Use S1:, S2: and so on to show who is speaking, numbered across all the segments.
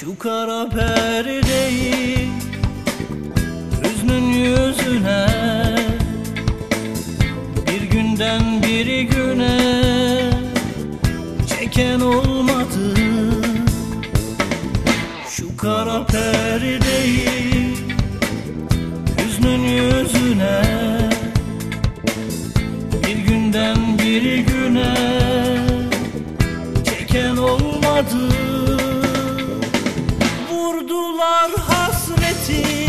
S1: Şu kara perdeyi Hüznün yüzüne Bir günden bir güne Çeken olmadı. Şu kara perdeyi Hüznün yüzüne Bir günden bir güne Çeken olmadı. Vurdular hasreti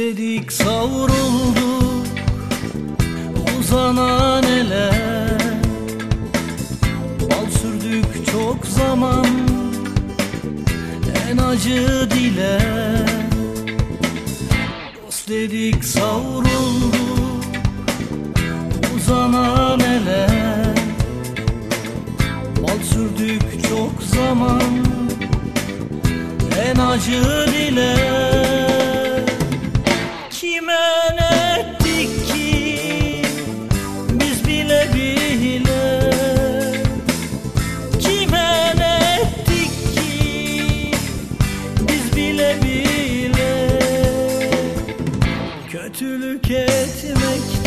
S1: dedik savrulduk Uzanan ele Bal sürdük çok zaman En acı dile. Dost dedik savrulduk Uzanan ele Bal sürdük çok zaman en acı dile tüketmek